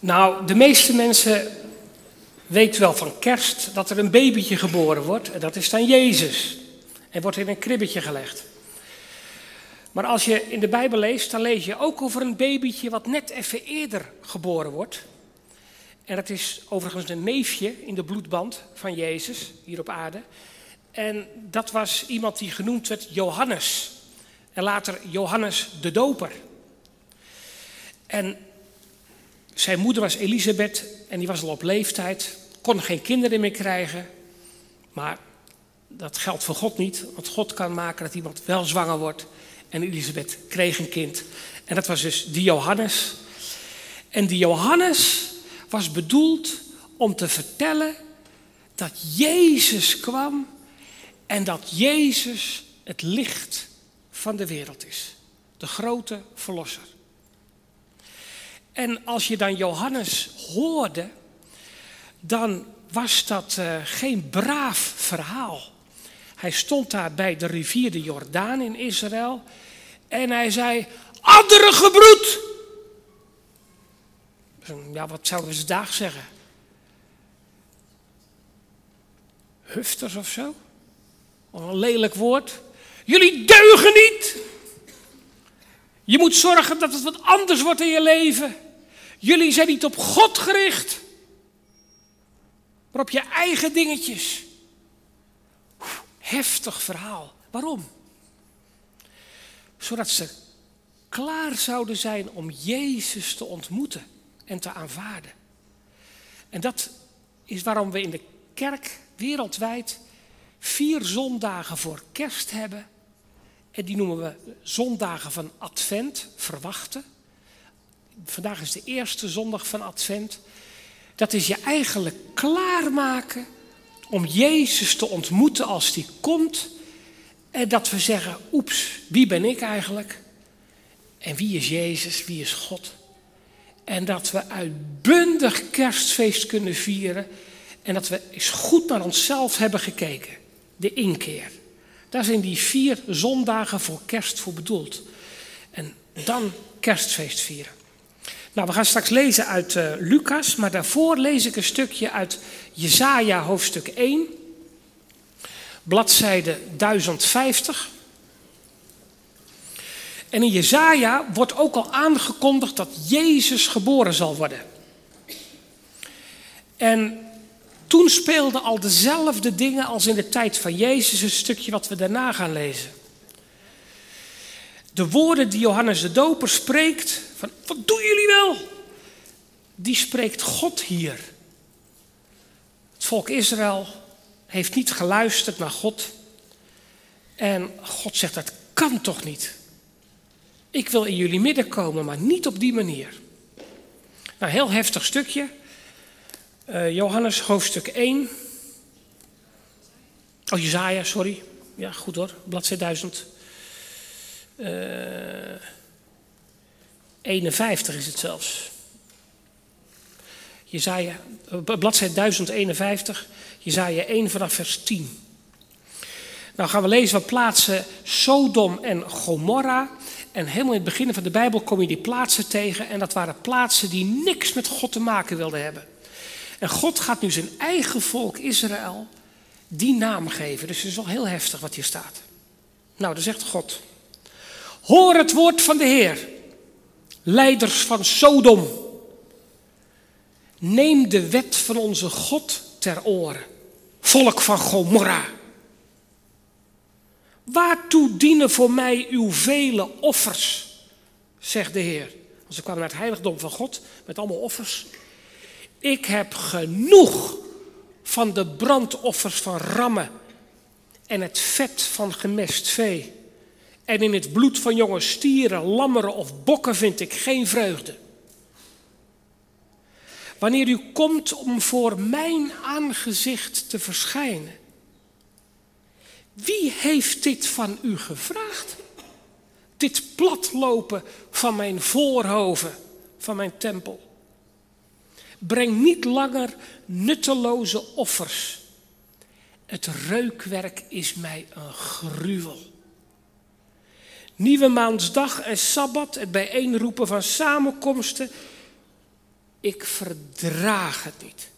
Nou, de meeste mensen weten wel van kerst dat er een babytje geboren wordt. En dat is dan Jezus. En wordt in een kribbetje gelegd. Maar als je in de Bijbel leest, dan lees je ook over een babytje wat net even eerder geboren wordt. En dat is overigens een neefje in de bloedband van Jezus hier op aarde. En dat was iemand die genoemd werd Johannes. En later Johannes de Doper. En zijn moeder was Elisabeth en die was al op leeftijd, kon geen kinderen meer krijgen. Maar dat geldt voor God niet, want God kan maken dat iemand wel zwanger wordt. En Elisabeth kreeg een kind. En dat was dus die Johannes. En die Johannes was bedoeld om te vertellen dat Jezus kwam en dat Jezus het licht van de wereld is. De grote verlosser. En als je dan Johannes hoorde, dan was dat uh, geen braaf verhaal. Hij stond daar bij de rivier de Jordaan in Israël en hij zei: Andere gebroed! Ja, wat zouden ze daar zeggen? Hufters of zo? Of een lelijk woord. Jullie deugen niet! Je moet zorgen dat het wat anders wordt in je leven. Jullie zijn niet op God gericht, maar op je eigen dingetjes. Heftig verhaal. Waarom? Zodat ze klaar zouden zijn om Jezus te ontmoeten en te aanvaarden. En dat is waarom we in de kerk wereldwijd vier zondagen voor kerst hebben. En die noemen we zondagen van Advent, verwachten. Vandaag is de eerste zondag van Advent. Dat is je eigenlijk klaarmaken om Jezus te ontmoeten als die komt. En dat we zeggen, oeps, wie ben ik eigenlijk? En wie is Jezus, wie is God? En dat we uitbundig kerstfeest kunnen vieren. En dat we eens goed naar onszelf hebben gekeken. De inkeer. Daar zijn die vier zondagen voor kerst voor bedoeld. En dan kerstfeest vieren. Nou, we gaan straks lezen uit uh, Lucas, maar daarvoor lees ik een stukje uit Jesaja hoofdstuk 1, bladzijde 1050. En in Jesaja wordt ook al aangekondigd dat Jezus geboren zal worden. En toen speelden al dezelfde dingen als in de tijd van Jezus, een stukje wat we daarna gaan lezen. De woorden die Johannes de Doper spreekt, van wat doen jullie wel? Die spreekt God hier. Het volk Israël heeft niet geluisterd naar God. En God zegt, dat kan toch niet? Ik wil in jullie midden komen, maar niet op die manier. Nou, heel heftig stukje. Uh, Johannes hoofdstuk 1. Oh, Jezaja, sorry. Ja, goed hoor. Bladzijde 1000. Uh, 51 is het zelfs. Jezaja, bladzijde 1051, Jezaja 1 vanaf vers 10. Nou gaan we lezen wat plaatsen Sodom en Gomorra. En helemaal in het begin van de Bijbel kom je die plaatsen tegen. En dat waren plaatsen die niks met God te maken wilden hebben. En God gaat nu zijn eigen volk Israël die naam geven. Dus het is wel heel heftig wat hier staat. Nou, dan zegt God. Hoor het woord van de Heer, leiders van Sodom. Neem de wet van onze God ter oren, volk van Gomorra. Waartoe dienen voor mij uw vele offers, zegt de Heer. Want ze kwamen naar het heiligdom van God met allemaal offers. Ik heb genoeg van de brandoffers van rammen en het vet van gemest vee. En in het bloed van jonge stieren, lammeren of bokken vind ik geen vreugde. Wanneer u komt om voor mijn aangezicht te verschijnen, wie heeft dit van u gevraagd? Dit platlopen van mijn voorhoven, van mijn tempel. Breng niet langer nutteloze offers. Het reukwerk is mij een gruwel. Nieuwe maansdag en sabbat, het bijeenroepen van samenkomsten. Ik verdraag het niet.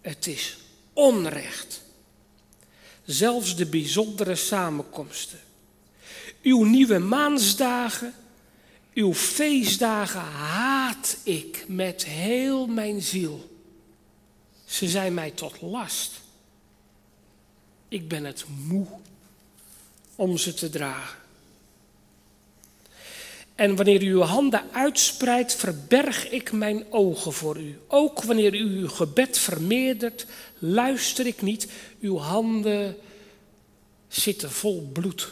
Het is onrecht. Zelfs de bijzondere samenkomsten. Uw nieuwe maansdagen, uw feestdagen haat ik met heel mijn ziel. Ze zijn mij tot last. Ik ben het moe om ze te dragen. En wanneer u uw handen uitspreidt, verberg ik mijn ogen voor u. Ook wanneer u uw gebed vermeerdert, luister ik niet. Uw handen zitten vol bloed.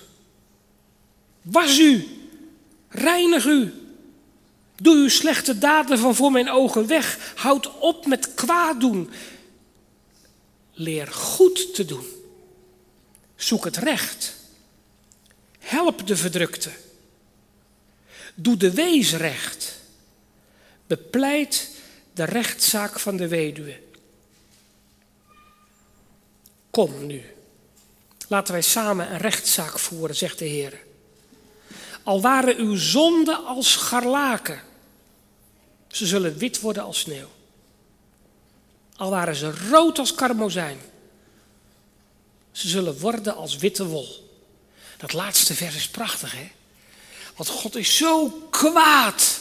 Was u, reinig u. Doe uw slechte daden van voor mijn ogen weg. Houd op met kwaad doen. Leer goed te doen. Zoek het recht. Help de verdrukte. Doe de wees recht. Bepleit de rechtszaak van de weduwe. Kom nu. Laten wij samen een rechtszaak voeren, zegt de Heer. Al waren uw zonden als scharlaken, ze zullen wit worden als sneeuw. Al waren ze rood als karmozijn, ze zullen worden als witte wol. Dat laatste vers is prachtig, hè? Want God is zo kwaad.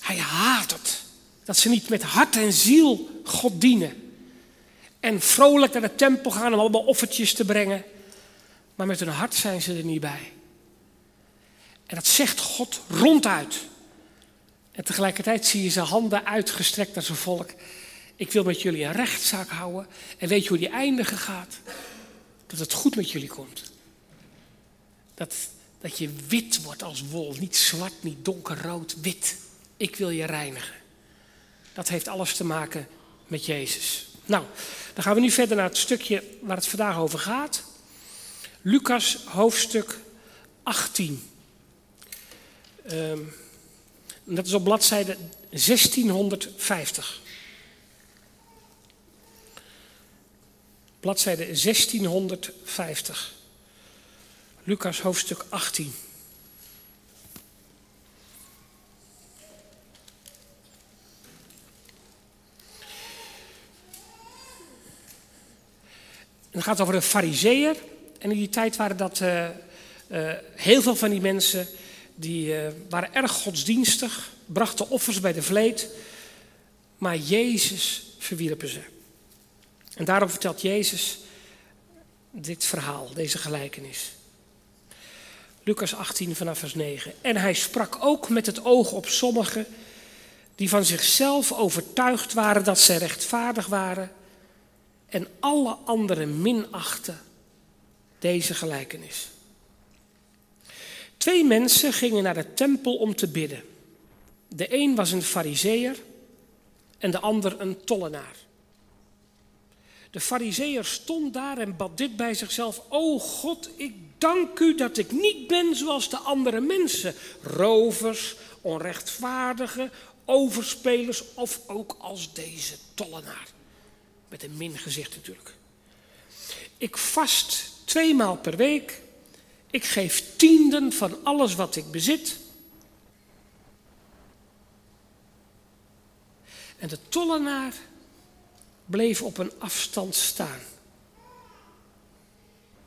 Hij haat het. Dat ze niet met hart en ziel God dienen. En vrolijk naar de tempel gaan om allemaal offertjes te brengen. Maar met hun hart zijn ze er niet bij. En dat zegt God ronduit. En tegelijkertijd zie je zijn handen uitgestrekt naar zijn volk. Ik wil met jullie een rechtszaak houden. En weet je hoe die eindigen gaat? Dat het goed met jullie komt. Dat, dat je wit wordt als wol. Niet zwart, niet donkerrood, wit. Ik wil je reinigen. Dat heeft alles te maken met Jezus. Nou, dan gaan we nu verder naar het stukje waar het vandaag over gaat. Lucas hoofdstuk 18. Um, dat is op bladzijde 1650. Bladzijde 1650. Lucas hoofdstuk 18. het gaat over een fariseer. En in die tijd waren dat uh, uh, heel veel van die mensen die uh, waren erg godsdienstig, brachten offers bij de vleet, maar Jezus verwierpen ze. En daarom vertelt Jezus dit verhaal, deze gelijkenis. Lucas 18 vanaf vers 9. En hij sprak ook met het oog op sommigen die van zichzelf overtuigd waren dat zij rechtvaardig waren en alle anderen minachten deze gelijkenis. Twee mensen gingen naar de tempel om te bidden. De een was een fariseer en de ander een tollenaar. De fariseer stond daar en bad dit bij zichzelf. O God, ik dank u dat ik niet ben zoals de andere mensen. Rovers, onrechtvaardigen, overspelers of ook als deze tollenaar. Met een min gezicht natuurlijk. Ik vast twee maal per week. Ik geef tienden van alles wat ik bezit. En de tollenaar bleef op een afstand staan.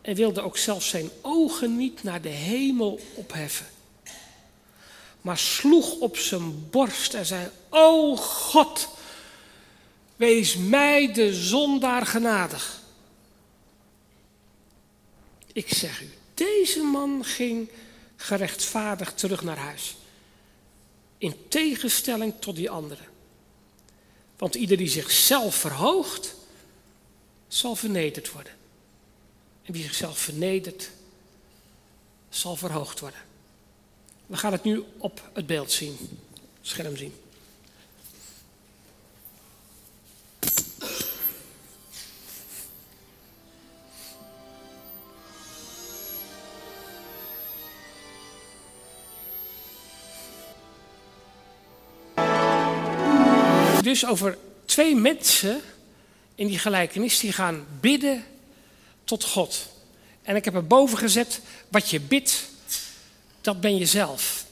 En wilde ook zelfs zijn ogen niet naar de hemel opheffen. Maar sloeg op zijn borst en zei: O God, wees mij de zondaar genadig. Ik zeg u, deze man ging gerechtvaardigd terug naar huis. In tegenstelling tot die anderen. Want ieder die zichzelf verhoogt, zal vernederd worden. En wie zichzelf vernedert, zal verhoogd worden. We gaan het nu op het beeld zien, scherm zien. Dus over twee mensen in die gelijkenis die gaan bidden tot God. En ik heb er boven gezet, wat je bidt, dat ben je zelf.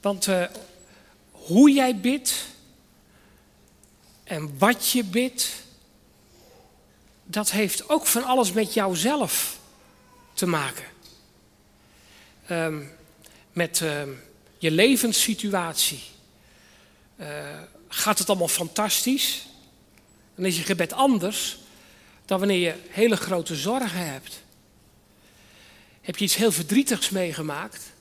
Want uh, hoe jij bidt en wat je bidt, dat heeft ook van alles met jouzelf te maken. Um, met uh, je levenssituatie. Uh, gaat het allemaal fantastisch? Dan is je gebed anders dan wanneer je hele grote zorgen hebt. Heb je iets heel verdrietigs meegemaakt?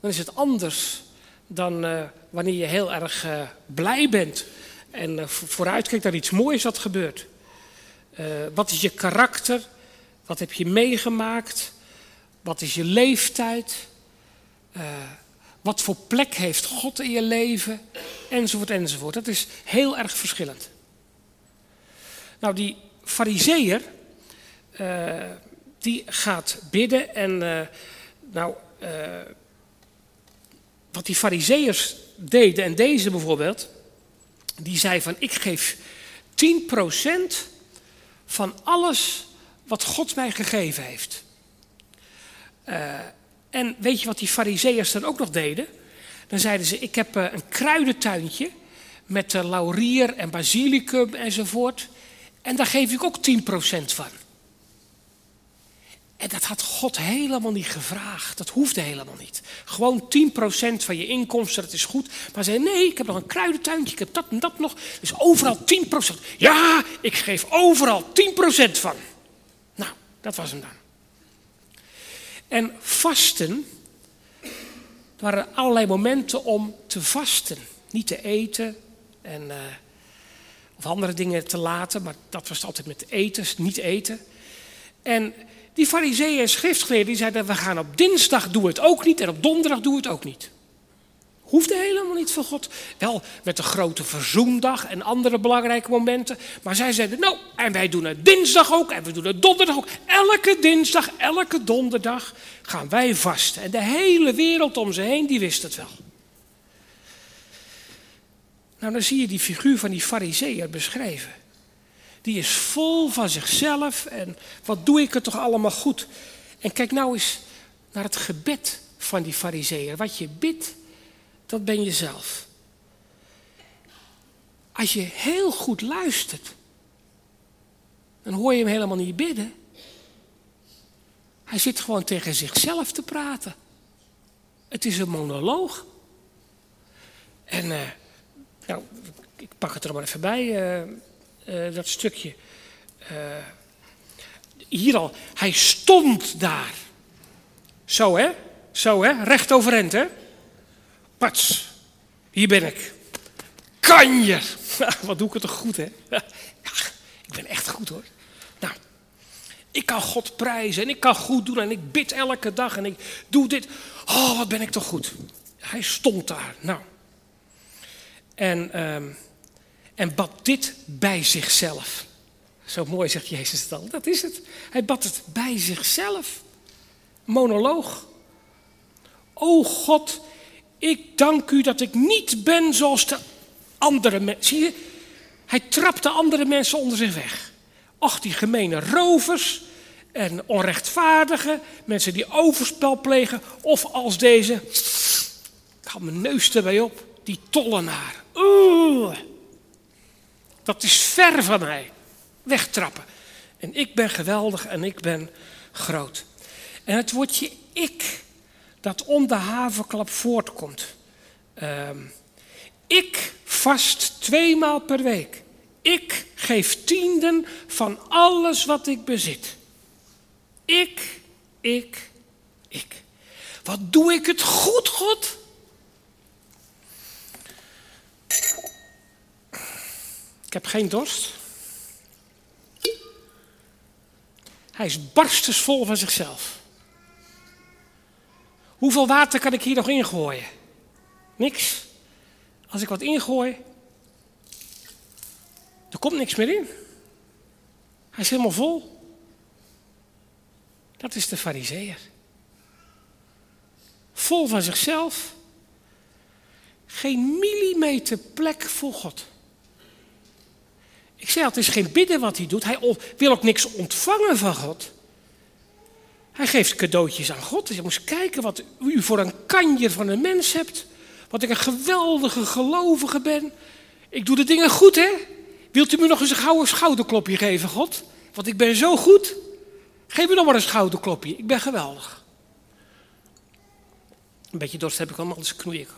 Dan is het anders dan uh, wanneer je heel erg uh, blij bent en uh, vooruitkijkt naar iets moois wat gebeurt. wat is je karakter? Wat heb je meegemaakt? Wat is je leeftijd? wat voor plek heeft God in je leven? Enzovoort, enzovoort. Dat is heel erg verschillend. Nou, die fariseer, die gaat bidden en nou wat die fariseërs deden, en deze bijvoorbeeld, die zei van ik geef 10% van alles wat God mij gegeven heeft. En weet je wat die fariseërs dan ook nog deden? Dan zeiden ze, ik heb uh, een kruidentuintje met uh, laurier en basilicum enzovoort. En daar geef ik ook 10% van. En dat had God helemaal niet gevraagd. Dat hoefde helemaal niet. Gewoon 10% van je inkomsten, dat is goed. Maar zei, nee, ik heb nog een kruidentuintje, ik heb dat en dat nog. Dus overal 10%. Ja, ik geef overal 10% van. Nou, dat was hem dan. En vasten, waren allerlei momenten om te vasten. Niet te eten en, uh, of andere dingen te laten, maar dat was altijd met eten, niet eten. En die fariseeën en schriftgeleerden die zeiden, we gaan op dinsdag doen het ook niet en op donderdag doen het ook niet. Hoefde helemaal niet van God. Wel met de grote verzoendag en andere belangrijke momenten. Maar zij zeiden, nou, en wij doen het dinsdag ook en we doen het donderdag ook. Elke dinsdag, elke donderdag gaan wij vasten. En de hele wereld om ze heen, die wist het wel. Nou, dan zie je die figuur van die fariseeën beschreven. Die is vol van zichzelf en wat doe ik er toch allemaal goed. En kijk nou eens naar het gebed van die fariseeën. Wat je bidt, dat ben je zelf. Als je heel goed luistert, dan hoor je hem helemaal niet bidden. Hij zit gewoon tegen zichzelf te praten. Het is een monoloog. En uh, nou, ik pak het er maar even bij. Uh, uh, dat stukje. Hier al, hij stond daar. Zo hè, zo hè, recht overeind hè. Pats, hier ben ik. Kanjer. Wat doe ik het toch goed hè. Ik ben echt goed hoor. Nou, ik kan God prijzen en ik kan goed doen en ik bid elke dag en ik doe dit. Oh, wat ben ik toch goed. Hij stond daar. Nou. En... Um, en bad dit bij zichzelf. Zo mooi zegt Jezus het al. Dat is het. Hij bad het bij zichzelf. Monoloog. O God, ik dank u dat ik niet ben zoals de andere mensen. Zie je? Hij trapte andere mensen onder zich weg. Och, die gemene rovers en onrechtvaardigen, mensen die overspel plegen, of als deze, ik had mijn neus erbij op, die tollenaar. Oeh. Dat is ver van mij. Wegtrappen. En ik ben geweldig en ik ben groot. En het woordje ik, dat om de havenklap voortkomt. Uh, ik vast tweemaal per week. Ik geef tienden van alles wat ik bezit. Ik, ik, ik. Wat doe ik het goed, God? Ik heb geen dorst. Hij is barstensvol van zichzelf. Hoeveel water kan ik hier nog ingooien? Niks. Als ik wat ingooi, er komt niks meer in. Hij is helemaal vol. Dat is de fariseer. Vol van zichzelf. Geen millimeter plek voor God. Ik zei het is geen bidden wat hij doet. Hij wil ook niks ontvangen van God. Hij geeft cadeautjes aan God. Je moet kijken wat u voor een kanjer van een mens hebt. Wat ik een geweldige gelovige ben. Ik doe de dingen goed, hè? Wilt u me nog eens een gouden schouderklopje geven, God? Want ik ben zo goed. Geef me nog maar een schouderklopje. Ik ben geweldig. Een beetje dorst heb ik allemaal, anders knoei ik.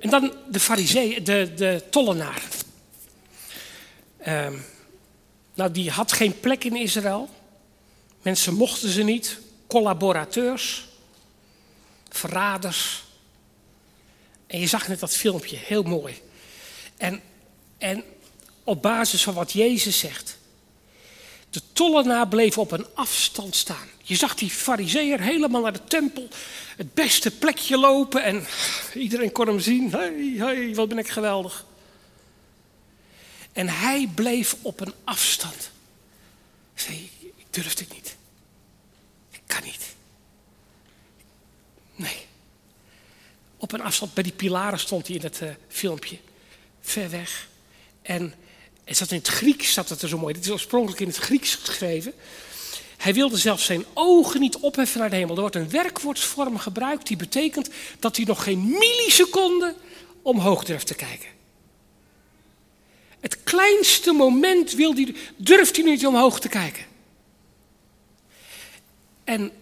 En dan de farisee, de, de tollenaar. Um, nou, die had geen plek in Israël. Mensen mochten ze niet. Collaborateurs, verraders. En je zag net dat filmpje, heel mooi. En, en op basis van wat Jezus zegt. De tollenaar bleef op een afstand staan. Je zag die fariseer helemaal naar de tempel, het beste plekje lopen en iedereen kon hem zien. Hé, hey, wat ben ik geweldig. En hij bleef op een afstand. Ik durf dit niet. Ik kan niet. Nee. Op een afstand, bij die pilaren stond hij in het uh, filmpje. Ver weg. En het zat in het Grieks, staat het er zo mooi. Dit is oorspronkelijk in het Grieks geschreven. Hij wilde zelfs zijn ogen niet opheffen naar de hemel. Er wordt een werkwoordsvorm gebruikt die betekent dat hij nog geen milliseconde omhoog durft te kijken. Het kleinste moment wil durft hij niet omhoog te kijken. En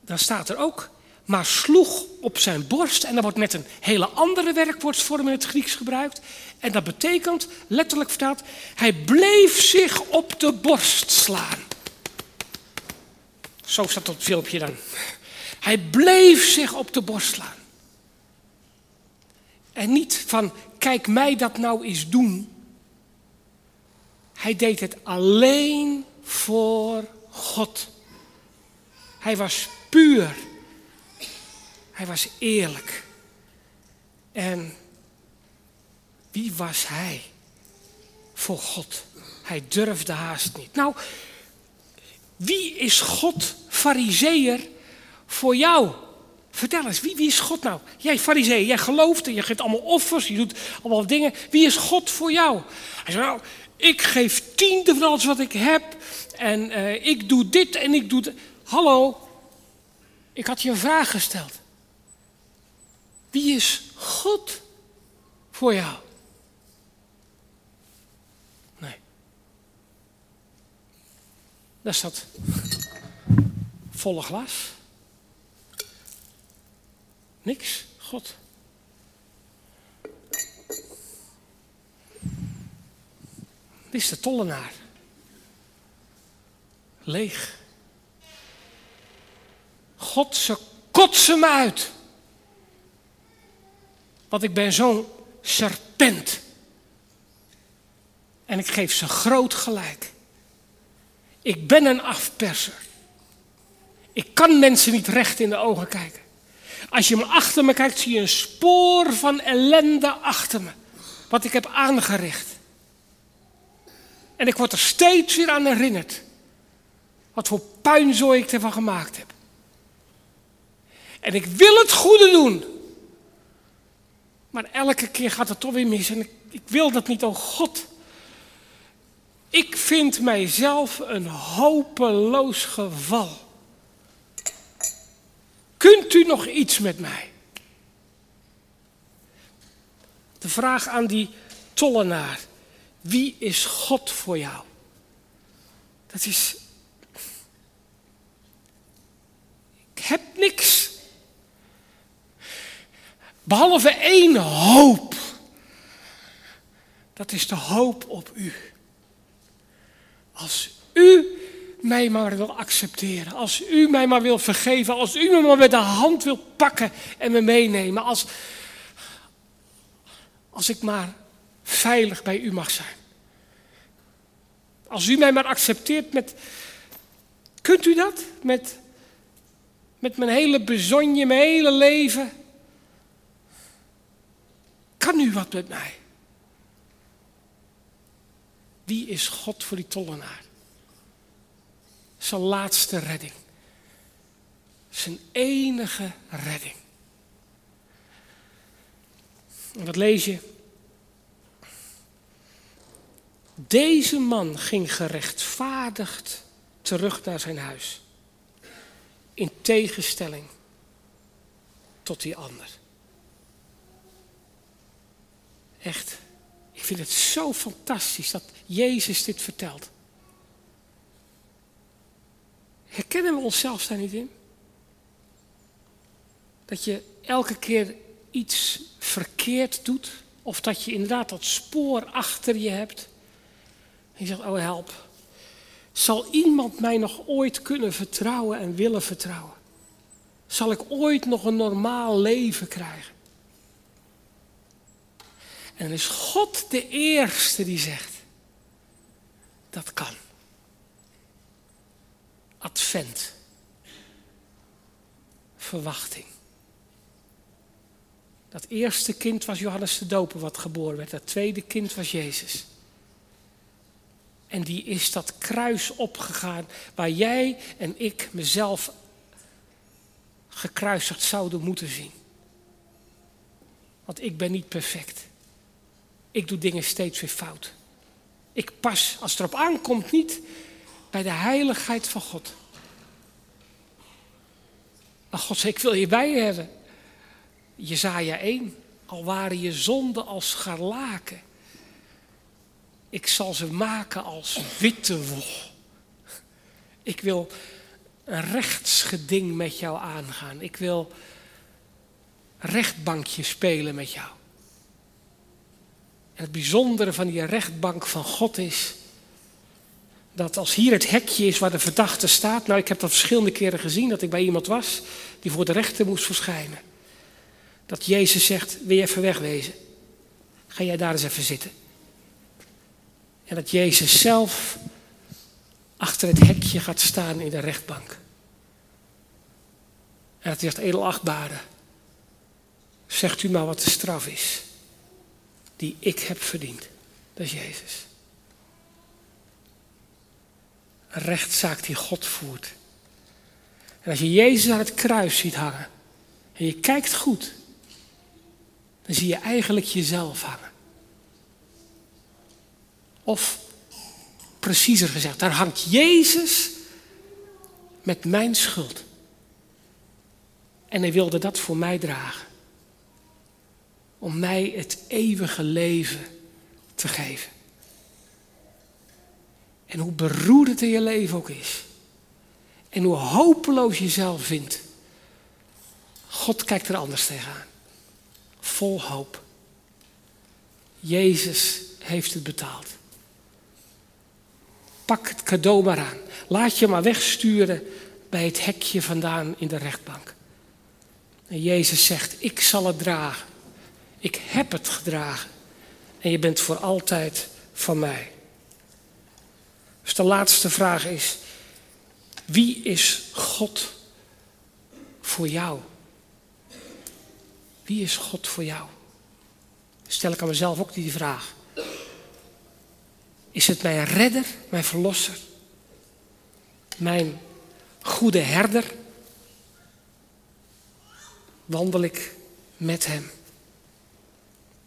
dan staat er ook, maar sloeg op zijn borst. En dan wordt net een hele andere werkwoordsvorm in het Grieks gebruikt. En dat betekent, letterlijk vertaald, hij bleef zich op de borst slaan. Zo staat dat filmpje dan. Hij bleef zich op de borst slaan. En niet van, kijk mij dat nou eens doen. Hij deed het alleen voor God. Hij was puur. Hij was eerlijk. En wie was hij voor God? Hij durfde haast niet. Nou, wie is God, fariseer, voor jou? Vertel eens, wie, wie is God nou? Jij fariseer, jij gelooft en je geeft allemaal offers, je doet allemaal dingen. Wie is God voor jou? Hij zei, nou, ik geef tiende van alles wat ik heb en uh, ik doe dit en ik doe dat. Hallo, ik had je een vraag gesteld. Wie is God voor jou? Nee. Daar staat volle glas. Niks, God. Dit is de tollenaar. Leeg. God, ze kotsen me uit. Want ik ben zo'n serpent. En ik geef ze groot gelijk. Ik ben een afperser. Ik kan mensen niet recht in de ogen kijken. Als je me achter me kijkt, zie je een spoor van ellende achter me. Wat ik heb aangericht. En ik word er steeds weer aan herinnerd. Wat voor puinzooi ik ervan gemaakt heb. En ik wil het goede doen. Maar elke keer gaat het toch weer mis. En ik, ik wil dat niet, oh God. Ik vind mijzelf een hopeloos geval. Kunt u nog iets met mij? De vraag aan die tollenaar. Wie is God voor jou? Dat is. Ik heb niks. Behalve één hoop. Dat is de hoop op u. Als u mij maar wil accepteren, als u mij maar wil vergeven, als u me maar met de hand wil pakken en me meenemen, als, als ik maar veilig bij u mag zijn. Als u mij maar accepteert met, kunt u dat? Met, met mijn hele bezonje, mijn hele leven. Kan u wat met mij? Wie is God voor die tollenaar? Zijn laatste redding. Zijn enige redding. En wat lees je? Deze man ging gerechtvaardigd terug naar zijn huis. In tegenstelling tot die ander. Echt, ik vind het zo fantastisch dat Jezus dit vertelt. Herkennen we onszelf daar niet in? Dat je elke keer iets verkeerd doet, of dat je inderdaad dat spoor achter je hebt. En je zegt, oh help. Zal iemand mij nog ooit kunnen vertrouwen en willen vertrouwen? Zal ik ooit nog een normaal leven krijgen? En dan is God de eerste die zegt, dat kan. Advent. Verwachting. Dat eerste kind was Johannes de Doper wat geboren werd. Dat tweede kind was Jezus. En die is dat kruis opgegaan waar jij en ik mezelf gekruisigd zouden moeten zien. Want ik ben niet perfect. Ik doe dingen steeds weer fout. Ik pas, als het erop aankomt, niet bij de heiligheid van God. Maar God zei, ik wil je bij hebben. Jezaja 1. Al waren je zonden als scharlaken. Ik zal ze maken als witte wol. Ik wil een rechtsgeding met jou aangaan. Ik wil rechtbankje spelen met jou. Het bijzondere van die rechtbank van God is dat als hier het hekje is waar de verdachte staat, nou ik heb dat verschillende keren gezien dat ik bij iemand was die voor de rechter moest verschijnen. Dat Jezus zegt, wil je even wegwezen? Ga jij daar eens even zitten. En dat Jezus zelf achter het hekje gaat staan in de rechtbank. En dat hij zegt, edelachtbare, zegt u maar wat de straf is die ik heb verdiend. Dat is Jezus. Een rechtszaak die God voert. En als je Jezus aan het kruis ziet hangen en je kijkt goed, dan zie je eigenlijk jezelf hangen. Of preciezer gezegd, daar hangt Jezus met mijn schuld. En hij wilde dat voor mij dragen. Om mij het eeuwige leven te geven. En hoe beroerd in je leven ook is. En hoe hopeloos je jezelf vindt. God kijkt er anders tegenaan. Vol hoop. Jezus heeft het betaald. Pak het cadeau maar aan. Laat je maar wegsturen bij het hekje vandaan in de rechtbank. En Jezus zegt, ik zal het dragen. Ik heb het gedragen. En je bent voor altijd van mij. Dus de laatste vraag is, wie is God voor jou? Wie is God voor jou? Stel ik aan mezelf ook die vraag. Is het mijn redder, mijn verlosser? Mijn goede herder? Wandel ik met hem?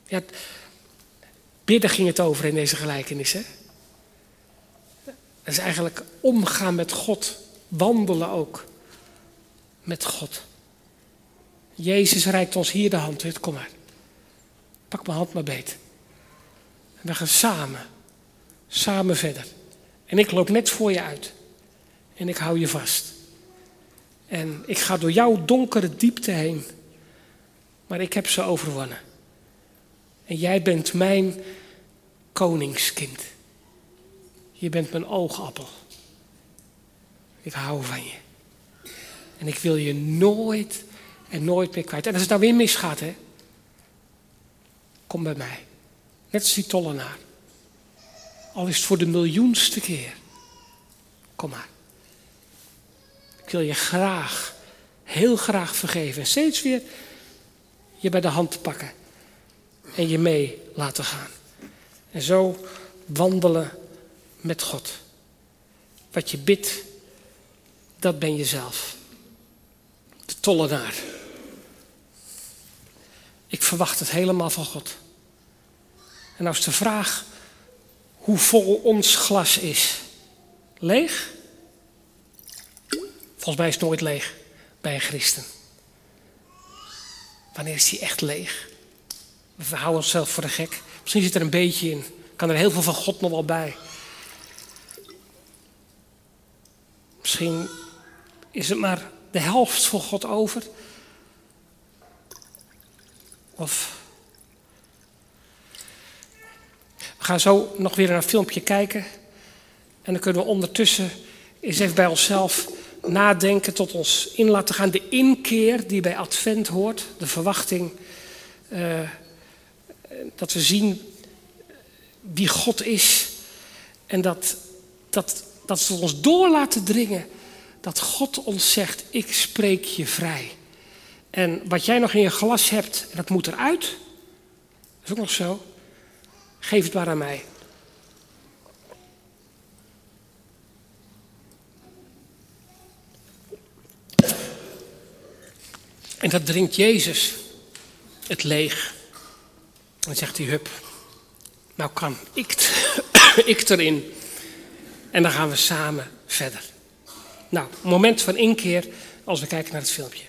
Ja, bidden ging het over in deze gelijkenis. Hè? Dat is eigenlijk omgaan met God, wandelen ook met God. Jezus reikt ons hier de hand Kom maar. Pak mijn hand maar beet. En we gaan samen, samen verder. En ik loop net voor je uit. En ik hou je vast. En ik ga door jouw donkere diepte heen. Maar ik heb ze overwonnen. En jij bent mijn koningskind. Je bent mijn oogappel. Ik hou van je. En ik wil je nooit en nooit meer kwijt. En als het nou weer misgaat, hè. Kom bij mij. Net als die tollenaar. Al is het voor de miljoenste keer. Kom maar. Ik wil je graag, heel graag vergeven. En steeds weer je bij de hand pakken. En je mee laten gaan. En zo wandelen met God. Wat je bidt, dat ben je zelf. De tollenaar. Ik verwacht het helemaal van God. En als de vraag hoe vol ons glas is, leeg? Volgens mij is het nooit leeg bij een christen. Wanneer is die echt leeg? We houden onszelf voor de gek. Misschien zit er een beetje in. Kan er heel veel van God nog wel bij. Misschien is het maar de helft voor God over. Of we gaan zo nog weer naar een filmpje kijken. En dan kunnen we ondertussen eens even bij onszelf nadenken, tot ons in laten gaan. De inkeer die bij Advent hoort, de verwachting uh, dat we zien wie God is. En dat, dat, dat we ons door laten dringen dat God ons zegt, ik spreek je vrij. En wat jij nog in je glas hebt, dat moet eruit. Dat is ook nog zo. Geef het maar aan mij. En dat drinkt Jezus het leeg. En zegt hij, hup, nou kan ik, ik erin. En dan gaan we samen verder. Nou, moment van inkeer als we kijken naar het filmpje.